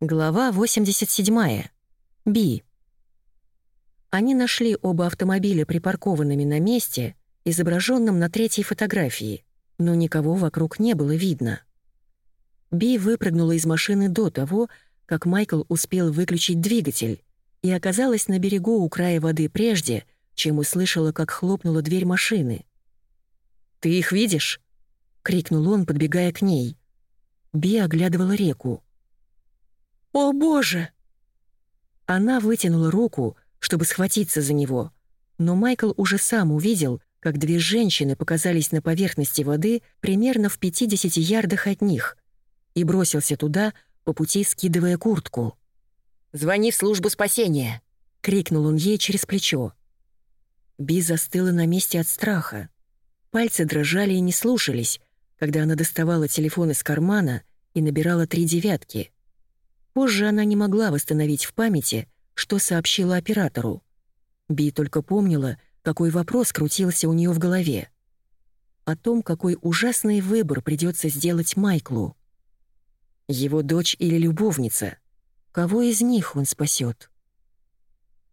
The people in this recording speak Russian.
Глава 87. Би. Они нашли оба автомобиля припаркованными на месте, изображенном на третьей фотографии, но никого вокруг не было видно. Би выпрыгнула из машины до того, как Майкл успел выключить двигатель, и оказалась на берегу у края воды прежде, чем услышала, как хлопнула дверь машины. «Ты их видишь?» — крикнул он, подбегая к ней. Би оглядывала реку. «О, Боже!» Она вытянула руку, чтобы схватиться за него, но Майкл уже сам увидел, как две женщины показались на поверхности воды примерно в 50 ярдах от них, и бросился туда, по пути скидывая куртку. «Звони в службу спасения!» — крикнул он ей через плечо. Би застыла на месте от страха. Пальцы дрожали и не слушались, когда она доставала телефон из кармана и набирала три девятки — Позже она не могла восстановить в памяти, что сообщила оператору. Би только помнила, какой вопрос крутился у нее в голове. О том, какой ужасный выбор придется сделать Майклу. Его дочь или любовница? Кого из них он спасет?